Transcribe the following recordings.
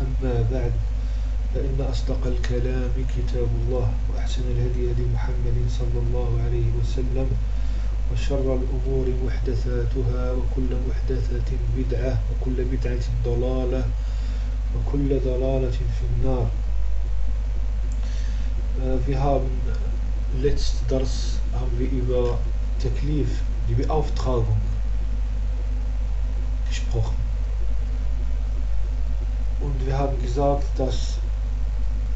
أما بعد فإن أصدق الكلام كتاب الله وأحسن الهدي هدي محمد صلى الله عليه وسلم وشر الأمور محدثاتها وكل محدثة بدعة وكل بدعة ضلالة وكل ضلالة في النار Wir haben letzten Dars haben wir über Taklif, die Beauftragung gesprochen. Und wir haben gesagt, dass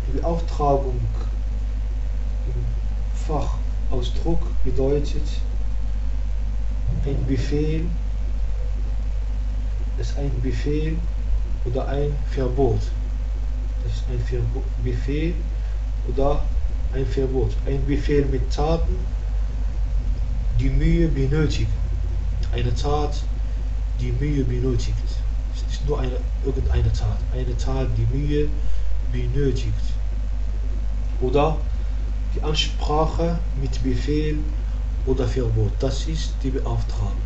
die Beauftragung im Fachausdruck bedeutet, ein Befehl ist ein Befehl oder ein Verbot. Das ist ein Befehl oder ein Verbot. Ein Befehl mit Taten, die Mühe benötigen. Eine Tat, die Mühe benötigt. Nur eine, irgendeine Tat. Eine Tat, die Mühe benötigt. Oder die Ansprache mit Befehl oder Verbot. Das ist die Beauftragung.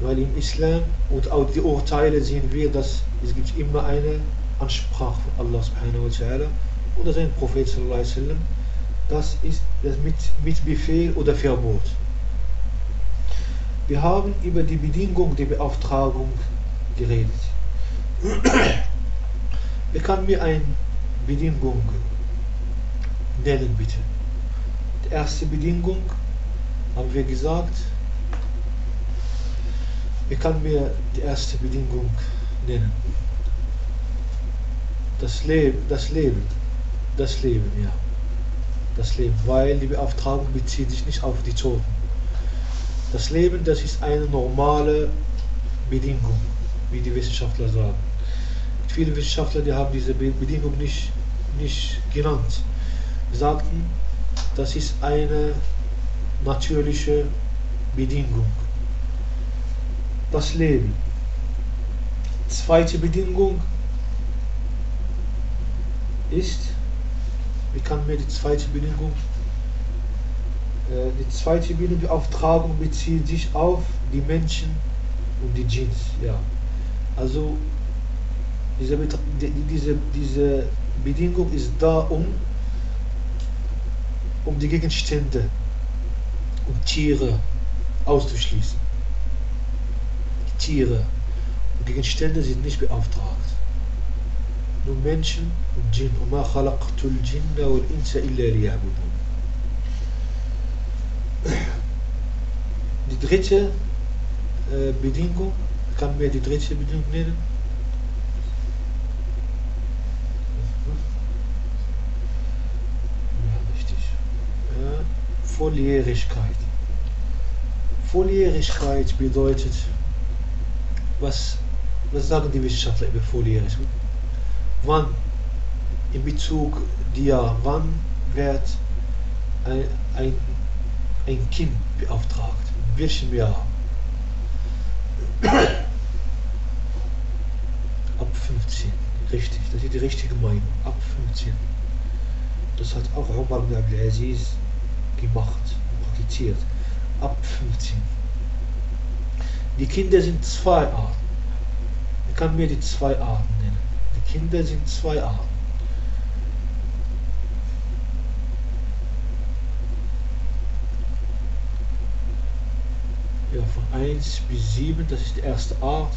Weil im Islam und auch die Urteile sehen wir, dass es gibt immer eine Ansprache von Allah subhanahu wa ta'ala oder sein Prophet sallallahu alaihi wasallam. Das ist das mit, mit Befehl oder Verbot. Wir haben über die Bedingung der Beauftragung geredet. Wer kann mir eine Bedingung nennen, bitte? Die erste Bedingung haben wir gesagt. Wer kann mir die erste Bedingung nennen? Das Leben, das Leben, das Leben, ja. Das Leben, weil die Beauftragung bezieht sich nicht auf die Toten. Das Leben, das ist eine normale Bedingung, wie die Wissenschaftler sagen. Viele Wissenschaftler, die haben diese Bedingung nicht, nicht genannt. Sie sagten, das ist eine natürliche Bedingung. Das Leben. Zweite Bedingung ist, wie kann mir die zweite Bedingung, die zweite Bedingung, die Auftragung bezieht sich auf die Menschen und die Djinns, ja. Also, diese, diese, diese Bedingung ist da, um, um die Gegenstände und Tiere auszuschließen. Die Tiere und Gegenstände sind nicht beauftragt. Nur Menschen und Djinn. وما خلقت الجن والإنس إلا ليعبدون. die dritte äh, Bedingung, kann mir die dritte Bedingung nennen? Ja, richtig. Ja, Volljährigkeit. Volljährigkeit bedeutet, was, was sagen die Wissenschaftler über Volljährigkeit? Wann in Bezug dir, wann wird ein, ein, ein Kind beauftragt? In welchem Jahr? Ab 15. Richtig, das ist die richtige Meinung. Ab 15. Das hat auch Umar ibn Abdelaziz gemacht, praktiziert. Ab 15. Die Kinder sind zwei Arten. Ich kann mir die zwei Arten nennen. Die Kinder sind zwei Arten. Ja, von 1 bis 7, das ist die erste Art.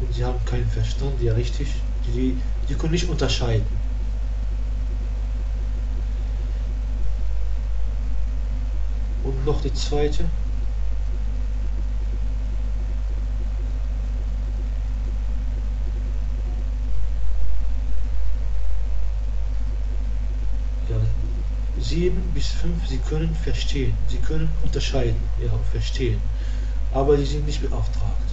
und sie haben keinen Verstand, ja richtig, die, die können nicht unterscheiden. Und noch die zweite. Ja, sieben bis fünf, sie können verstehen, sie können unterscheiden, ja, verstehen, aber sie sind nicht beauftragt.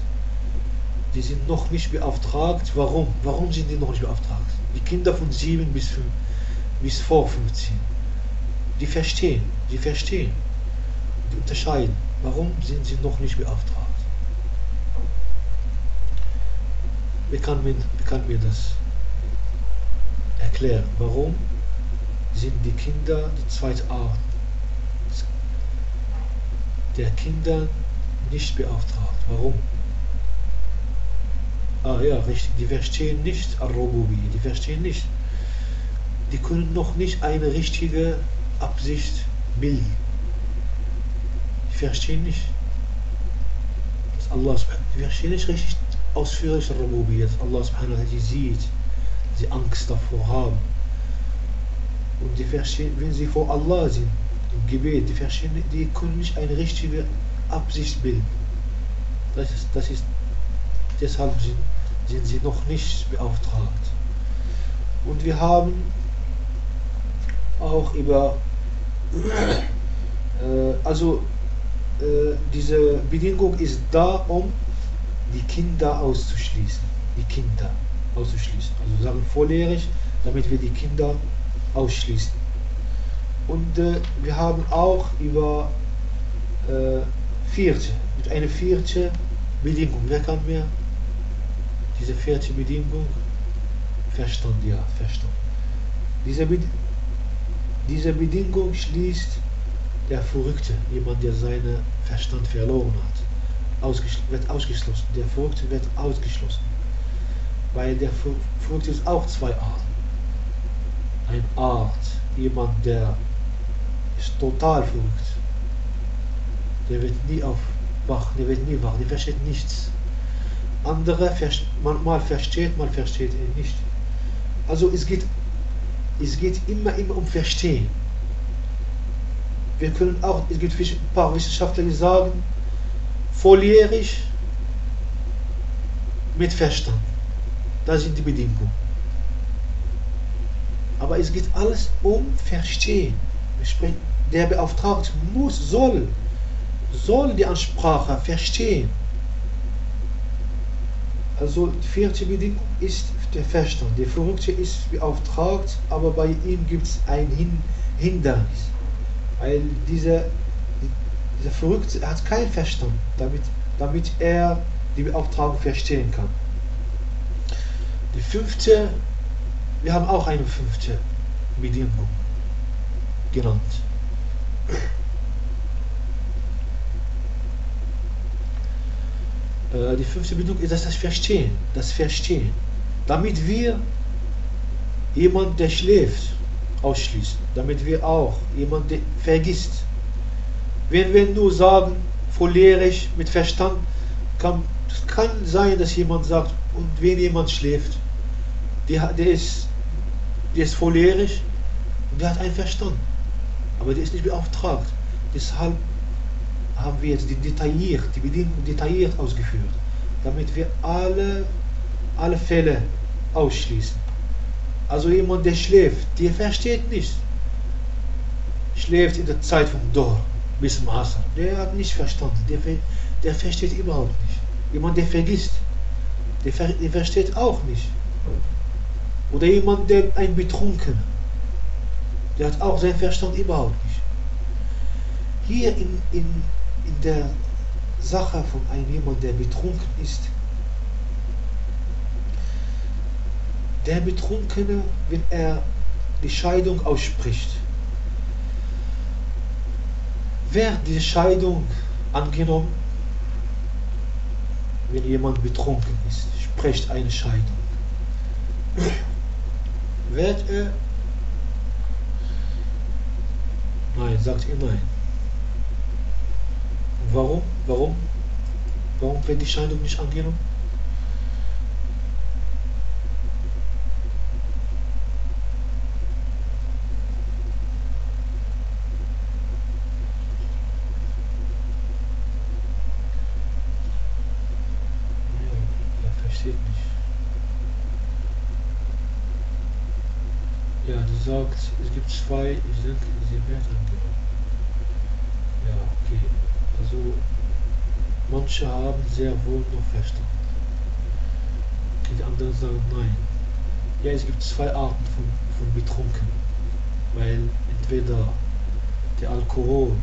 Die sind noch nicht beauftragt. Warum? Warum sind die noch nicht beauftragt? Die Kinder von sieben bis, fünf, bis vor 15. Die verstehen, die verstehen, die unterscheiden. Warum sind sie noch nicht beauftragt? Wie kann man, wie kann mir das erklären? Warum sind die Kinder die zweite Art der Kinder nicht beauftragt? Warum? Ah ja, richtig. Die verstehen nicht Arobubi. Die verstehen nicht. Die können noch nicht eine richtige Absicht bilden. Die verstehen nicht. Dass Allah, die verstehen nicht richtig ausführlich Arobubi. Dass Allah subhanahu wa sieht. Sie Angst davor haben. Und die verstehen, wenn sie vor Allah sind, im Gebet, die verstehen, die können nicht eine richtige Absicht bilden. Das ist, das ist deshalb sind sind sie noch nicht beauftragt. Und wir haben auch über, äh, also äh, diese Bedingung ist da, um die Kinder auszuschließen. Die Kinder auszuschließen. Also sagen volljährig, damit wir die Kinder ausschließen. Und äh, wir haben auch über äh, vierte, mit einer vierte Bedingung. Wer kann mir diese vierte Bedingung, Verstand, ja, Verstand. Diese, Be diese Bedingung schließt der Verrückte, jemand, der seinen Verstand verloren hat, ausgeschl wird ausgeschlossen. Der Verrückte wird ausgeschlossen. Weil der Verrückte ist auch zwei Arten. Ein Art, jemand, der ist total verrückt. Der wird nie aufwach, der wird nie wach, der versteht nichts andere mal versteht, mal versteht er nicht. Also es geht, es geht immer, immer um Verstehen. Wir können auch, es gibt ein paar Wissenschaftler, die sagen, volljährig mit Verstand. Das sind die Bedingungen. Aber es geht alles um Verstehen. Der Beauftragte muss, soll, soll die Ansprache verstehen. Also die vierte Bedingung ist der Verstand. Der Verrückte ist beauftragt, aber bei ihm gibt es ein Hindernis. Weil dieser, dieser Verrückte hat keinen Verstand, damit, damit er die Beauftragung verstehen kann. Die fünfte, wir haben auch eine fünfte Bedingung genannt. Die fünfte Bedingung ist das Verstehen. Das Verstehen. Damit wir jemand, der schläft, ausschließen. Damit wir auch jemand, der vergisst. Wenn wir nur sagen, volljährig mit Verstand, kann, es kann sein, dass jemand sagt, und wenn jemand schläft, der, der, ist, der ist volljährig und der hat einen Verstand. Aber der ist nicht beauftragt. Deshalb haben wir jetzt die detailliert, die Bedingungen detailliert ausgeführt, damit wir alle, alle Fälle ausschließen. Also jemand, der schläft, der versteht nicht. Schläft in der Zeit vom Dor bis zum Asr. Der hat nicht verstanden, der, der versteht überhaupt nicht. Jemand, der vergisst, der, der versteht auch nicht. Oder jemand, der ein Betrunken, der hat auch seinen Verstand überhaupt nicht. Hier in, in, in der Sache von einem jemand, der betrunken ist. Der Betrunkene, wenn er die Scheidung ausspricht, wird die Scheidung angenommen, wenn jemand betrunken ist, spricht eine Scheidung. Wird er? Nein, sagt ihr nein. Warum? Warum? Warum wird die Scheidung nicht angenommen? Ja, sie sagt, es gibt zwei, ich denke, sie werden. Manche haben sehr wohl noch verstanden. Die anderen sagen nein. Ja, es gibt zwei Arten von, von Betrunken. Weil entweder der Alkohol,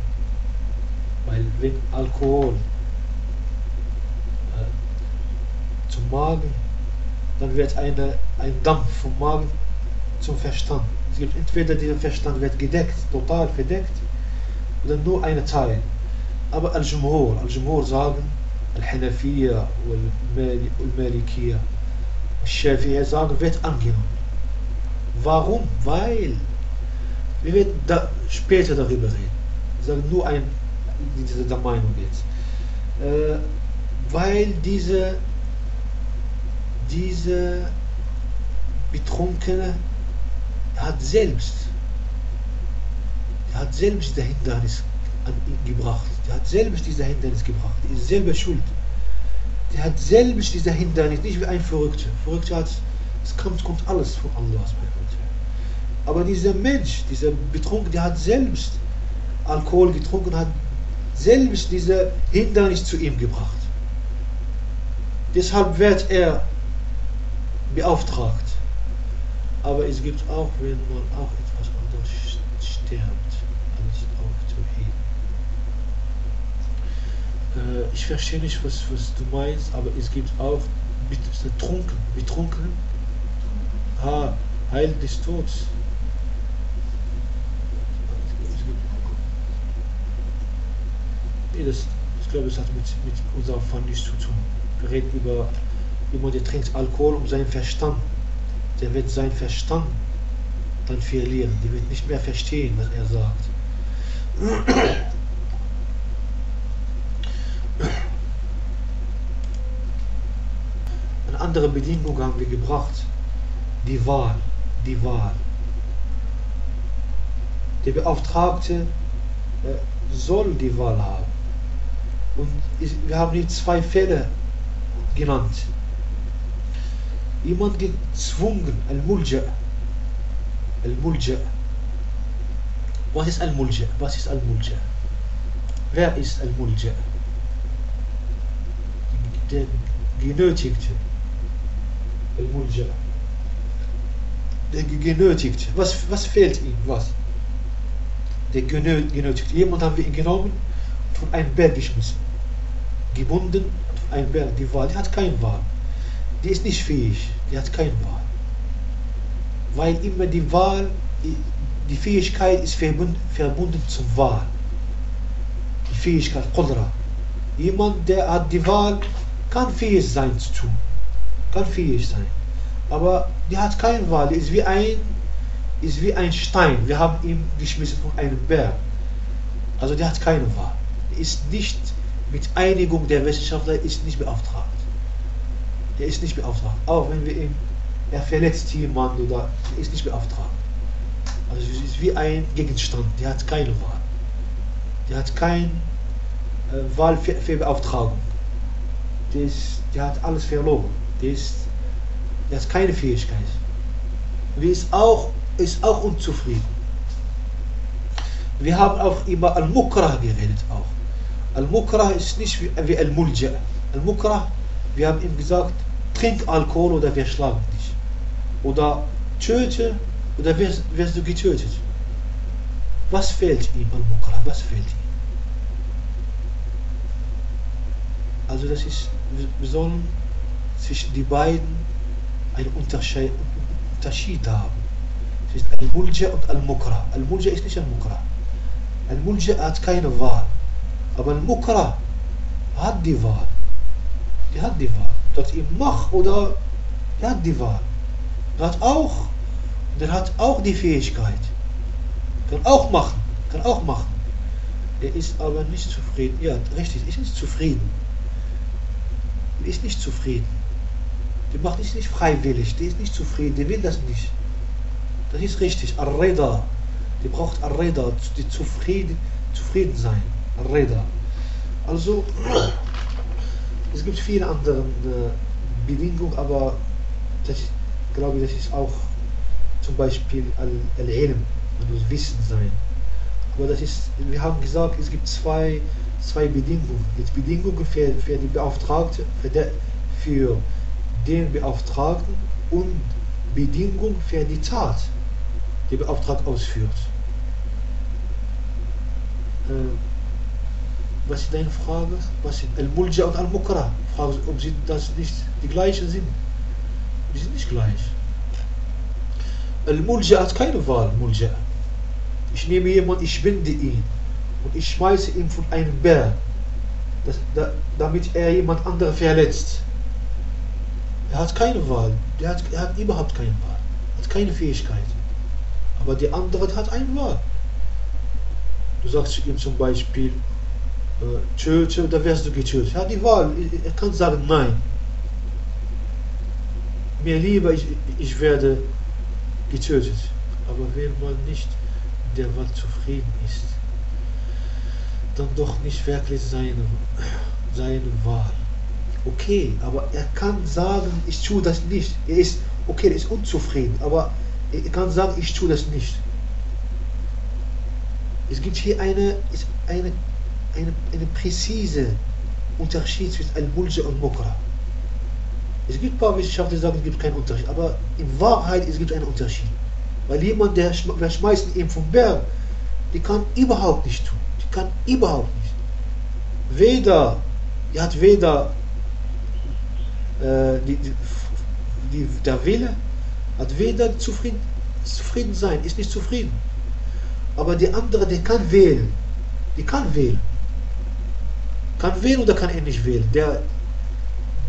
weil wenn Alkohol äh, zum Magen, dann wird eine, ein Dampf vom Magen zum Verstand. Es gibt entweder dieser Verstand wird gedeckt, total verdeckt, oder nur ein Teil. Aber Al-Jumhur, Al-Jumhur sagen, Al-Hanafiya, Al-Malikiya, Al-Shafi'ya sagen, wird angenommen. Warum? Weil, wir werden da später darüber reden. Ich sage nur ein, diese der Meinung jetzt. Äh, weil diese, diese Betrunkene hat selbst, hat selbst Hindernis an ihn gebracht. Der hat selbst diese Hindernis gebracht. Er ist selber schuld. Der hat selbst diese Hindernis, nicht wie ein Verrückter. Verrückter hat, es kommt, kommt alles von Allah. Aber dieser Mensch, dieser Betrunken, der hat selbst Alkohol getrunken, hat selbst diese Hindernis zu ihm gebracht. Deshalb wird er beauftragt. Aber es gibt auch, wenn man auch etwas anderes stirbt, als auch Tawhid. Äh, ich verstehe nicht, was, was du meinst, aber es gibt auch betrunken, betrunken, ha, Heil des Todes. Das, ich glaube, es hat mit, mit unserer Fall nichts zu tun. Wir reden über jemand, der trinkt Alkohol um seinen Verstand der wird sein Verstand dann verlieren. Der wird nicht mehr verstehen, was er sagt. Andere Bedingung haben wir gebracht. Die Wahl. Die Wahl. Der Beauftragte äh, soll die Wahl haben. Und wir haben hier zwei Fälle genannt jemand gezwungen, Al-Mulja. Al-Mulja. Was ist Al-Mulja? Was ist Al-Mulja? Wer ist Al-Mulja? Der Genötigte. Der Genötigte. Was, was fehlt ihm? Was? Der Genötigte. Jemand haben wir ihn genommen und von einem Berg geschmissen. Gebunden auf einen Berg. Die Wahl, die hat keine Wahl die ist nicht fähig, die hat keine Wahl. Weil immer die Wahl, die Fähigkeit ist verbunden zum Wahl. Die Fähigkeit, Qudra. Jemand, der hat die Wahl, kann fähig sein zu tun. Kann fähig sein. Aber die hat keine Wahl, die ist wie ein, ist wie ein Stein. Wir haben ihn geschmissen von einem Berg. Also der hat keine Wahl. Die ist nicht mit Einigung der Wissenschaftler ist nicht beauftragt der ist nicht beauftragt. Auch wenn wir ihn, er verletzt jemand oder er ist nicht beauftragt. Also es ist wie ein Gegenstand, der hat keine Wahl. Der hat keine äh, Wahl für, für Beauftragung. Der, ist, der hat alles verloren. Ist, der hat keine Fähigkeit. Er ist auch, ist auch unzufrieden. Wir haben auch über Al-Mukrah geredet auch. Al-Mukrah ist nicht wie, wie Al-Mulja. Al-Mukrah wir haben ihm gesagt, trink Alkohol oder wir schlagen dich. Oder töte oder wirst, wirst du getötet. Was fehlt ihm Al-Mukra? Was fehlt ihm? Also das ist, wir sollen zwischen die beiden einen Unterschied, Unterschied haben. Zwischen Al-Mulja und Al-Mukra. Al-Mulja ist nicht Al-Mukra. Al-Mulja hat keine Wahl. Aber Al-Mukra hat die Wahl. Die hat die Wahl. Dass ihm mach oder er hat die Wahl. Er hat auch, der hat auch die Fähigkeit. Kann auch machen. Kann auch machen. Er ist aber nicht zufrieden. Ja, richtig, ist nicht zufrieden. Er ist nicht zufrieden. Der macht es nicht freiwillig. Der ist nicht zufrieden. Der will das nicht. Das ist richtig. Ar-Reda. Der braucht Ar-Reda. Die zufrieden, zufrieden sein. Ar-Reda. Also, es gibt viele andere äh, Bedingung, aber das ist, glaube ich, das ist auch zum Beispiel Al-Ilm, also Wissen sein. Aber das ist, wir haben gesagt, es gibt zwei, zwei Bedingungen. Jetzt Bedingungen für, für die Beauftragte, für, der, für den Beauftragten und Bedingung für die Tat, die Beauftragte ausführt. Äh, was ist deine Frage? Was sind Al-Mulja und Al-Mukra? Frage, ob sie das nicht die gleichen sind. Die sind nicht gleich. Al-Mulja hat keine Wahl, Mulja. Ich nehme jemanden, ich binde ihn und ich schmeiße ihn von einem Berg, das, da, damit er jemand anderen verletzt. Er hat keine Wahl. Der hat, er hat überhaupt keine Wahl. Er hat keine Fähigkeit. Aber der andere hat eine Wahl. Du sagst ihm zum Beispiel, äh, töte, da wirst du getötet. Er hat die Wahl. Er kann sagen nein. Mir lieber, ich, ich werde getötet. Aber wenn man nicht der Welt zufrieden ist, dann doch nicht wirklich seine, seine Wahl. Okay, aber er kann sagen, ich tue das nicht. Er ist, okay, er ist unzufrieden, aber er kann sagen, ich tue das nicht. Es gibt hier eine, eine, eine, eine präzise Unterschied zwischen Al-Mulja und Mokra. Es gibt ein paar Wissenschaftler, die sagen, es gibt keinen Unterschied, aber in Wahrheit es gibt einen Unterschied. Weil jemand, der, der schmeißt ihn vom Berg, die kann überhaupt nicht tun. Die kann überhaupt nicht. Weder, die hat weder die, die, der Wille, hat weder zufrieden, zufrieden sein, ist nicht zufrieden. Aber die andere, der kann wählen. Die kann wählen. Kann wählen oder kann er nicht wählen. Der,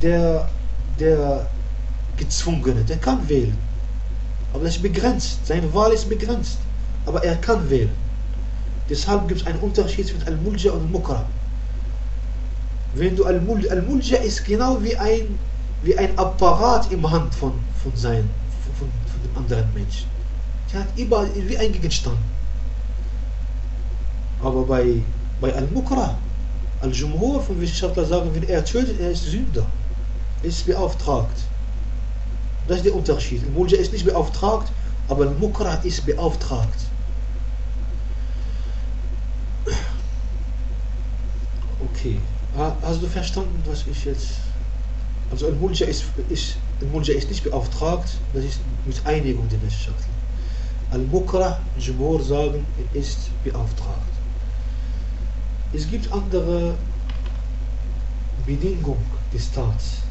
der, der Gezwungene, der kann wählen. Aber das ist begrenzt. Seine Wahl ist begrenzt. Aber er kann wählen. Deshalb gibt es einen Unterschied zwischen Al-Mulja und Al-Mukra. Wenn du Al-Mulja, Al-Mulja ist genau wie ein, wie ein Apparat im Hand von, von, sein, von, von dem anderen Menschen. Er hat überall wie ein Gegenstand. Aber bei, bei Al-Mukra, Al-Jumhur von Wissenschaftlern sagen, wenn er tötet, er ist Sünder. Er ist beauftragt. Das ist der Unterschied. Mulja ist nicht beauftragt, aber Mukra ist beauftragt. Okay. Hast du verstanden, was ich jetzt. Also Al-Mulja ist, ist, Al ist nicht beauftragt, das ist mit Einigung der Wissenschaftler. Al-Mukra, Jumhur sagen, er ist beauftragt. Es gibt andere Bedingungen des Staats.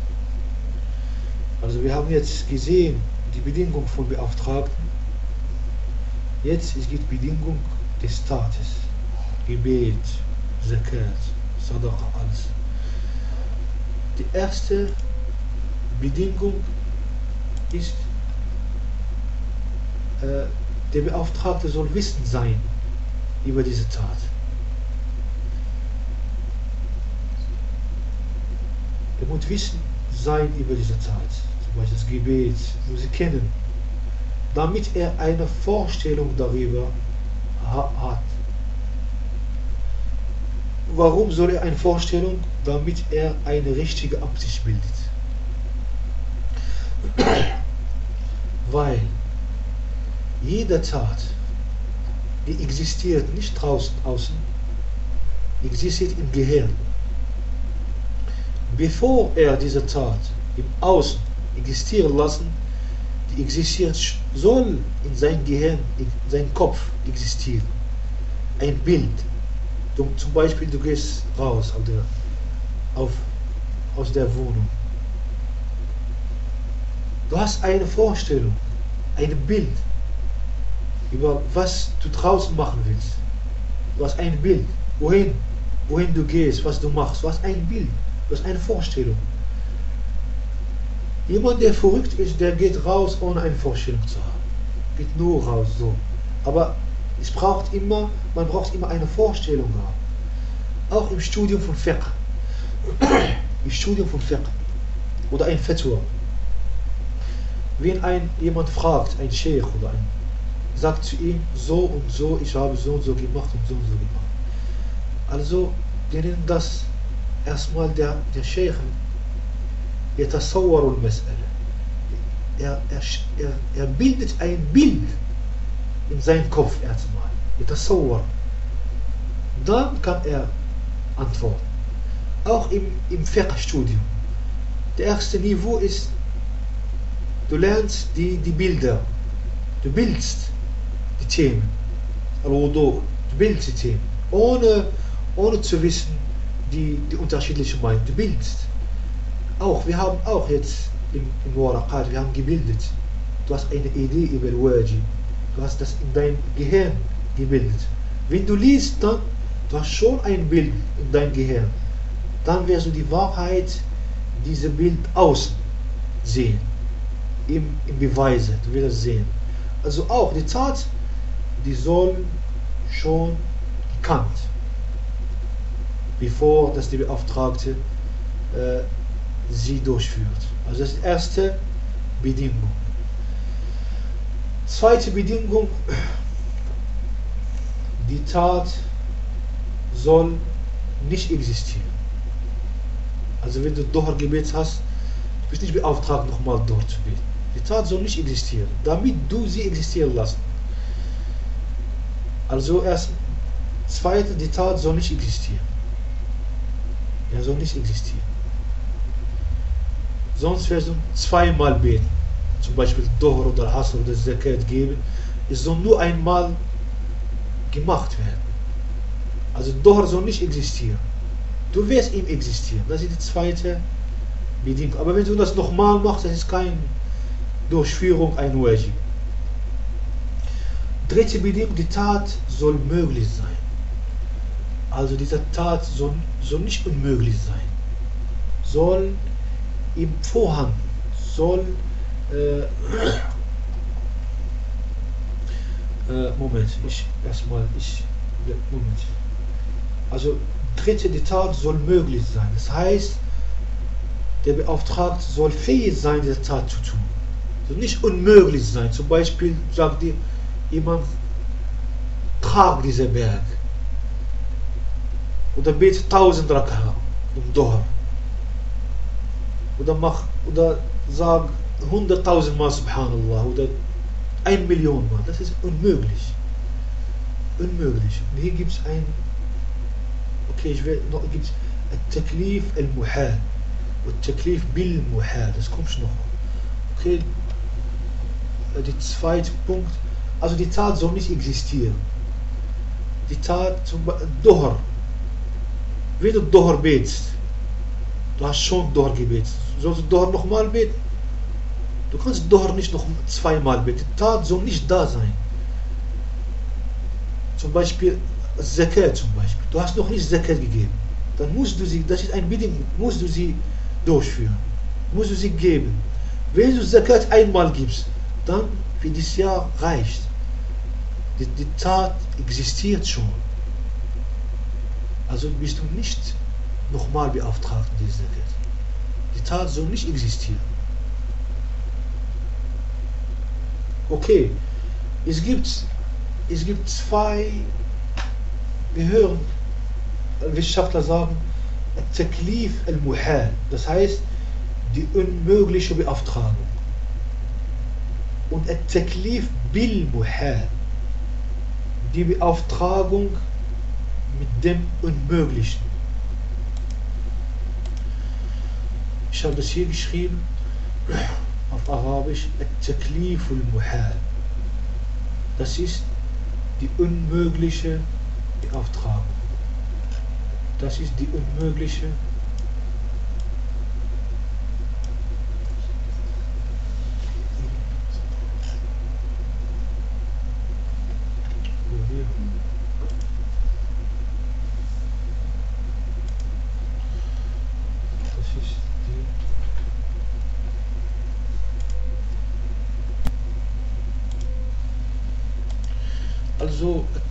Also wir haben jetzt gesehen, die Bedingung von Beauftragten. Jetzt es gibt Bedingung des Staates. Gebet, Zakat, Sadaqa, alles. Die erste Bedingung ist, äh, der Beauftragte soll Wissen sein über diese Tat. Er muss Wissen sein über diese Tat zum Beispiel das Gebet, muss sie kennen, damit er eine Vorstellung darüber hat. Warum soll er eine Vorstellung? Damit er eine richtige Absicht bildet. Weil jede Tat, die existiert nicht draußen, außen, existiert im Gehirn. Bevor er diese Tat im Außen existieren lassen, die existiert, soll in sein Gehirn, in seinem Kopf existieren. Ein Bild. Du, zum Beispiel, du gehst raus auf der, auf, aus der Wohnung. Du hast eine Vorstellung, ein Bild über was du draußen machen willst. Du hast ein Bild, wohin, wohin du gehst, was du machst. Du hast ein Bild, du hast eine Vorstellung. Jemand, der verrückt ist, der geht raus, ohne eine Vorstellung zu haben. Geht nur raus, so. Aber es braucht immer, man braucht immer eine Vorstellung haben. Auch im Studium von Fiqh. Im Studium von Fiqh. Oder ein Fatwa. Wenn ein, jemand fragt, ein Sheikh oder ein, sagt zu ihm, so und so, ich habe so und so gemacht und so und so gemacht. Also, die nennen das erstmal der, der Sheikh يتصور المسألة er, er, er, er bildet ein Bild in seinem Kopf erstmal يتصور dann kann er antworten auch im, im Fiqh-Studium der erste Niveau ist du lernst die, die Bilder du bildest die Themen Al-Wudu, du bildest die Themen ohne, ohne zu wissen die, die unterschiedlichen Meinungen du bildest auch, wir haben auch jetzt im, im Waraqat, wir haben gebildet. Du hast eine Idee über Wajib. Du hast das in dein Gehirn gebildet. Wenn du liest, dann du hast schon ein Bild in dein Gehirn. Dann wirst du die Wahrheit dieses Bild außen sehen. Im, im Beweise, du wirst sehen. Also auch die Tat, die soll schon gekannt, bevor dass die Beauftragte äh, sie durchführt. Also das ist die erste Bedingung. Zweite Bedingung, die Tat soll nicht existieren. Also wenn du Doha-Gebet hast, du bist nicht beauftragt, nochmal dort zu beten. Die Tat soll nicht existieren, damit du sie existieren lassen. Also erst, zweite, die Tat soll nicht existieren. Er soll nicht existieren. Sonst wirst du zweimal beten. Zum Beispiel Dohr oder Hasr oder Zakat geben. Es soll nur einmal gemacht werden. Also Dohr soll nicht existieren. Du wirst ihm existieren. Das ist die zweite Bedingung. Aber wenn du das nochmal machst, das ist keine Durchführung ein Wajib. Dritte Bedingung, die Tat soll möglich sein. Also diese Tat soll, soll nicht unmöglich sein. Soll im Vorhang soll äh, äh, Moment, ich erstmal, ich Moment. Also dritte die Tat soll möglich sein. Das heißt, der Beauftragte soll fähig sein, diese Tat zu tun. Also nicht unmöglich sein. Zum Beispiel sagt die, jemand, trag diesen Berg. Oder bete 1000 Rakah um Doha. Oder, mach, oder sag 100.000 Mal Subhanallah oder 1 Million Mal. Das ist unmöglich. Unmöglich. Und hier gibt es ein, okay, ich will noch, gibt es ein Taklif al-Muhal. Und Taklif bil-Muhal. Das kommt noch. Okay, der zweite Punkt also die Tat soll nicht existieren die Tat zum Dohr wenn du Dohr betest du hast schon Dohr gebetet sollst du Dohr nochmal beten. Du kannst Dohr nicht noch zweimal beten. Tat soll nicht da sein. Zum Beispiel Zakat zum Beispiel. Du hast noch nicht Zakat gegeben. Dann musst du sie, das ist ein Bedingung, musst du sie durchführen. Musst du sie geben. Wenn du Zakat einmal gibst, dann für dieses Jahr reicht. Die, die Tat existiert schon. Also bist du nicht nochmal beauftragt in dieser Zakat. Die Tat soll nicht existieren. Okay, es gibt, es gibt zwei, wir hören Wissenschaftler sagen, Taklif al-Muhal, das heißt die unmögliche Beauftragung. Und Taklif bil-Muhal, die Beauftragung mit dem Unmöglichen. Ich habe das hier geschrieben auf Arabisch Taklif al-Muhal. Das ist die unmögliche Beauftragung. Das ist die unmögliche Also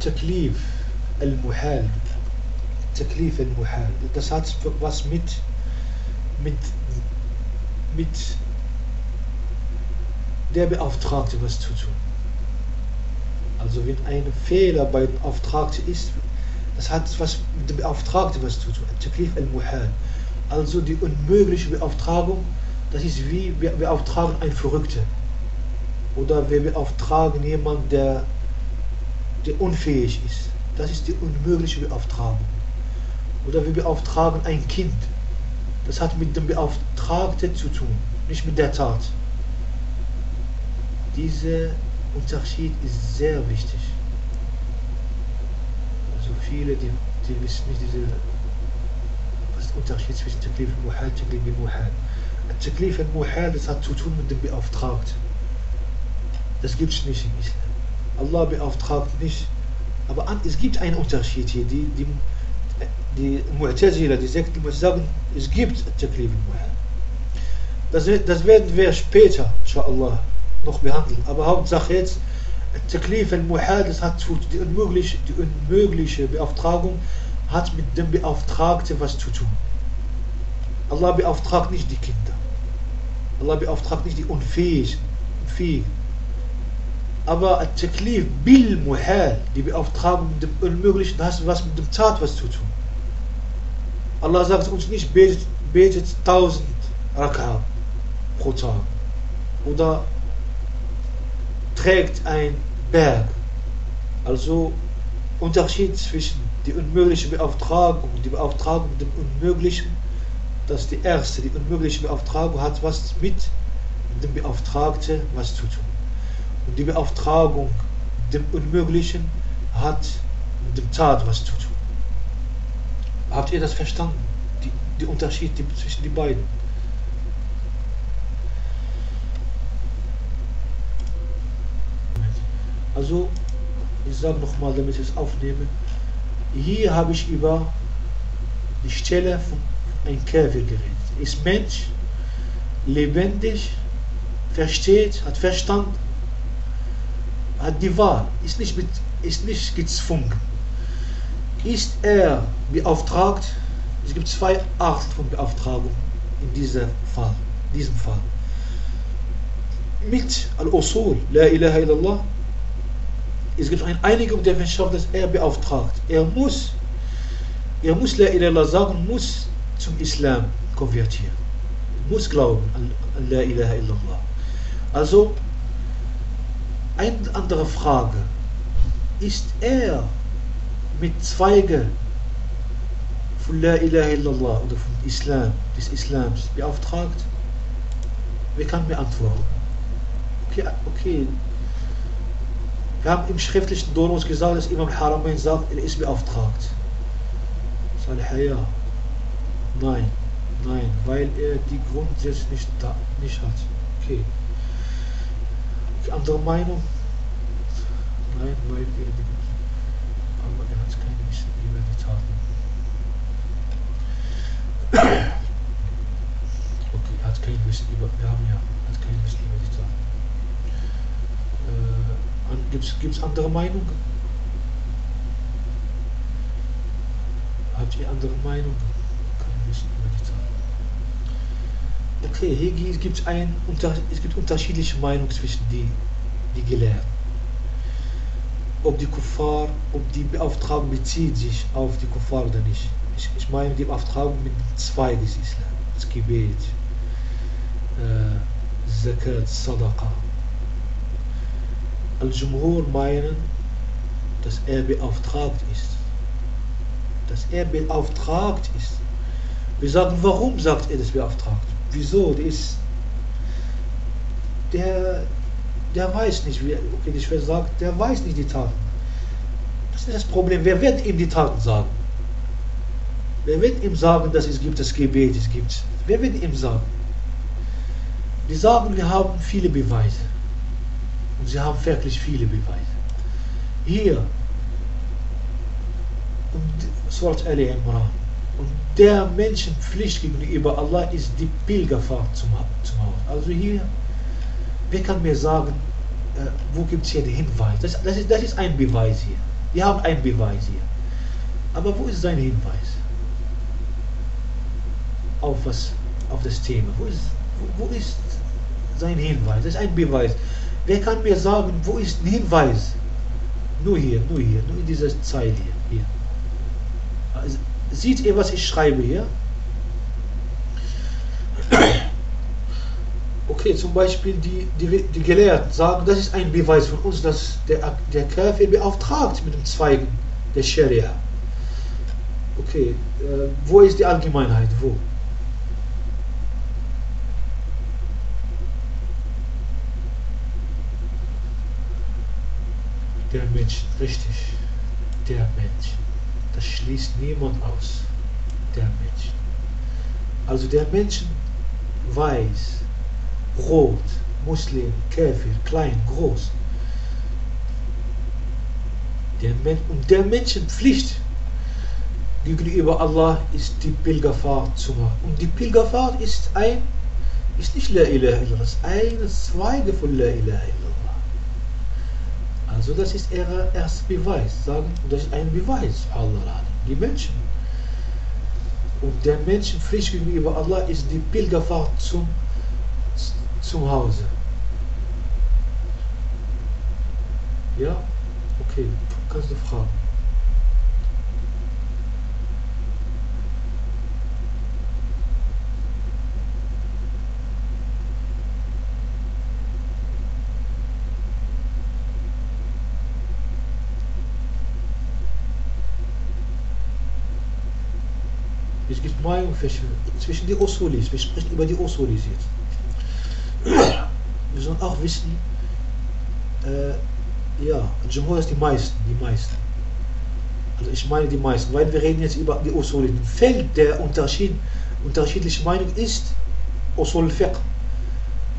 Taklif al-Muhal. Taklif al-Muhal. Das hat was mit, mit, mit der Beauftragte was zu tun. Also wenn ein Fehler bei dem Beauftragten ist, das hat was mit dem Beauftragten was zu tun. Taklif al-Muhal. Also die unmögliche Beauftragung das ist wie wir beauftragen einen Verrückten. Oder wir beauftragen jemanden, der, der unfähig ist. Das ist die unmögliche Beauftragung. Oder wir beauftragen ein Kind. Das hat mit dem Beauftragten zu tun, nicht mit der Tat. Dieser Unterschied ist sehr wichtig. Also viele, die, die wissen nicht, diese, was der Unterschied zwischen Taklif und Muhal, Taklif und Muhal. Taklif und Muhal, das hat zu tun mit dem Beauftragten. Das gibt es nicht im Islam. Allah beauftragt nicht. Aber es gibt einen Unterschied hier. Die, die, die Mu'tazila, die Sekte, die sagen, es gibt Taklif. Das, das werden wir später, inshallah, noch behandeln. Aber Hauptsache jetzt, Taklif al-Muhal, das hat die unmögliche, die unmögliche Beauftragung, hat mit dem Beauftragten was zu tun. Allah beauftragt nicht die Kinder. Allah beauftragt nicht die Unfähigen. Unfähigen. Aber Taklif bil Muhal, die Beauftragung mit dem Unmöglichen, hat was mit dem Tat was zu tun. Allah sagt uns nicht, betet, betet 1000 Rak'a pro Tag. Oder trägt ein Berg. Also Unterschied zwischen die unmögliche Beauftragung und die Beauftragung mit dem Unmöglichen, dass die erste, die unmögliche Beauftragung hat was mit dem Beauftragten was zu tun. Und die Beauftragung dem Unmöglichen hat mit dem Tat was zu tun. Habt ihr das verstanden? Die, die Unterschied die, zwischen den beiden. Also, ich sage nochmal, damit ich es aufnehme. Hier habe ich über die Stelle von einem Käfer geredet. Ist Mensch, lebendig, versteht, hat Verstand, die Wahl, ist nicht, mit, ist nicht gezwungen ist er beauftragt. Es gibt zwei Arten von Beauftragung in diesem Fall. Diesem Fall. Mit Al-Usul, La ilaha illallah, es gibt eine Einigung der Wissenschaft, dass er beauftragt. Er muss, er muss La ilaha illallah sagen, muss zum Islam konvertieren. Muss glauben an La ilaha illallah. Also, eine andere Frage. Ist er mit Zweige von La ilaha illallah oder vom Islam, des Islams beauftragt? Wer kann mir antworten? Okay, okay. Wir haben im schriftlichen Donus gesagt, dass Imam Haramain sagt, er ist beauftragt. Salih, ja. Nein, nein, weil er die Grundsätze nicht, da, nicht hat. Okay. Andere Meinung? Nein, weil er die aber er hat keine die Taten. Okay, er hat kein Wissen über, wir haben ja, hat kein Wissen über die Taten. Äh, Gibt es andere Meinungen? Habt ihr andere Meinungen? Kein Wissen über. Okay, hier gibt es ein, es gibt unterschiedliche Meinungen zwischen die, die Gelehrten ob die Kuffar, ob die Beauftragung bezieht sich auf die Kuffar oder nicht. Ich, ich meine die Beauftragung mit zwei des Islam. Das Gebet, äh, Zakat, Sadaqa. Al-Jumhur meinen, dass er beauftragt ist. Dass er beauftragt ist. Wir sagen, warum sagt er das beauftragt? Wieso? Der ist, der, der weiß nicht, wie okay, die Schwester sagt, der weiß nicht die Taten. Das ist das Problem. Wer wird ihm die Taten sagen? Wer wird ihm sagen, dass es gibt das Gebet, es gibt? Wer wird ihm sagen? Die sagen, wir haben viele Beweise. Und sie haben wirklich viele Beweise. Hier, und Surat Ali Imran, und der Menschenpflicht gegenüber Allah ist die Pilgerfahrt zum, zum Haus. Also hier Wer kann mir sagen, äh, wo gibt es hier den Hinweis? Das, das, ist, das ist ein Beweis hier. Wir haben einen Beweis hier. Aber wo ist sein Hinweis? Auf was? Auf das Thema. Wo ist, wo, wo ist sein Hinweis? Das ist ein Beweis. Wer kann mir sagen, wo ist ein Hinweis? Nur hier, nur hier, nur in dieser Zeile hier. hier. Also, seht ihr, was ich schreibe hier? Okay, zum Beispiel die, die, die Gelehrten sagen, das ist ein Beweis von uns, dass der, der Kafir beauftragt mit dem Zweigen der Scharia. Okay, äh, wo ist die Allgemeinheit? Wo? Der Mensch, richtig. Der Mensch. Das schließt niemand aus. Der Mensch. Also der Mensch weiß, rot, Muslim, Käfir, klein, groß. Der Men und der Menschenpflicht gegenüber Allah ist die Pilgerfahrt zu machen. Und die Pilgerfahrt ist ein, ist nicht La ilaha illallah, ist eine Zweige von La ilaha illallah. Also das ist ihr erster Beweis, sagen, das ist ein Beweis, Allah, die Menschen. Und der Menschenpflicht gegenüber Allah ist die Pilgerfahrt zum, zum Hause. Ja? Okay, kannst du fragen. Es gibt Meinungsverschiedenheit zwischen den Usulis. Wir sprechen über die Usulis jetzt. Wir sollen auch wissen, äh, ja, Jumhur ist die meisten, die meisten. Also ich meine die meisten, weil wir reden jetzt über die Usulis. Im Feld der Unterschied, unterschiedliche Meinung ist Usul Fiqh.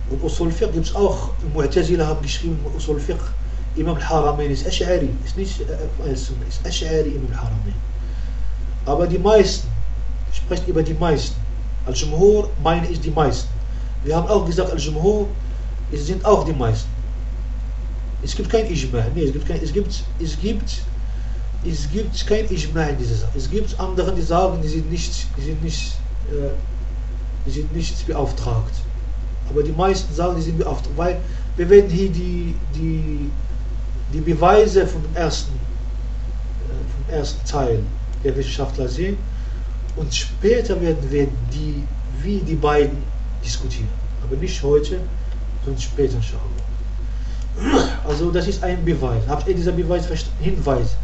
Und Usul Fiqh gibt es auch, Mu'tazila haben geschrieben, Usul Fiqh, Imam al-Haramain ist Ash'ari, ist nicht äh, ist Ash'ari Imam al-Haramain. Aber die meisten, spricht über die meisten. Al-Jumhur meine ich die meisten. Wir haben auch gesagt, Al-Jumhur sind auch die meisten. Es gibt kein Ijma. Nee, es gibt kein, es gibt, es gibt, es gibt kein Ijma in dieser Sache. Es gibt andere, die sagen, die sind nicht, die sind nicht, äh, die sind nicht beauftragt. Aber die meisten sagen, die sind beauftragt, weil wir werden hier die, die, die Beweise vom ersten, äh, vom ersten Teil der Wissenschaftler sehen und später werden wir die, wie die beiden diskutieren. Aber nicht heute, sondern später schauen. Also das ist ein Beweis. Habt ihr diesen Beweis Hinweis?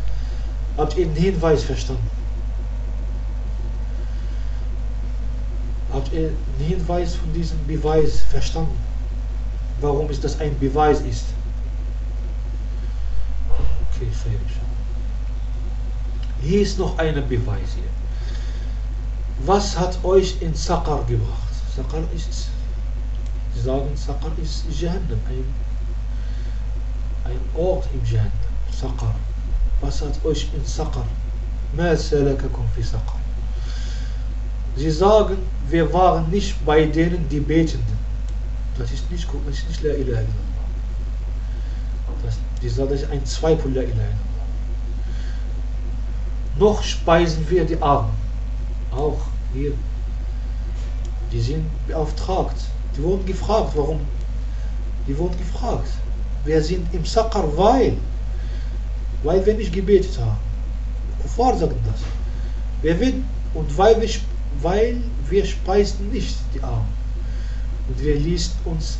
Habt ihr den Hinweis verstanden? Habt ihr den Hinweis von diesem Beweis verstanden? Warum ist das ein Beweis ist? Okay, fertig. Hier ist noch ein Beweis hier. Was hat euch in Saqar gebracht? Saqar ist, sie sagen, Saqar ist Jahannam, ein, ein Ort im Jahannam. Saqar. Was hat euch in Saqar? Ma salakakum fi Saqar. Sie sagen, wir waren nicht bei denen, die betenden. Das ist nicht gut, das ist nicht La ilaha illallah. Das, die sagen, das ist ein Zweifel La ilaha illallah. Noch speisen wir die Armen auch hier, die sind beauftragt. Die wurden gefragt, warum? Die wurden gefragt. Wir sind im Sakar, weil, weil wir nicht gebetet haben. Kuffar sagen das. Wir will, und weil wir, weil wir speisen nicht die Armen. Und wir ließen uns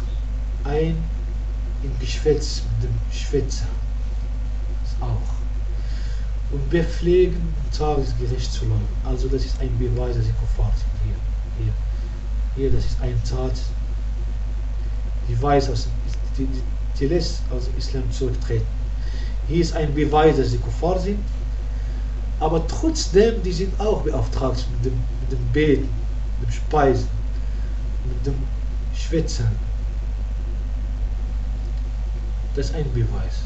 ein in Geschwätz mit dem Schwätzer. Das auch und wir pflegen tagesgerecht zu leben. Also das ist ein Beweis, dass sie Kuffar sind. Hier, hier, hier, das ist ein Tat, die weiß, aus, die, die, die lässt aus dem Islam zurücktreten. Hier ist ein Beweis, dass sie Kuffar sind, aber trotzdem, die sind auch beauftragt mit dem, mit dem Beten, mit dem Speisen, mit dem Schwitzen. Das ist ein Beweis.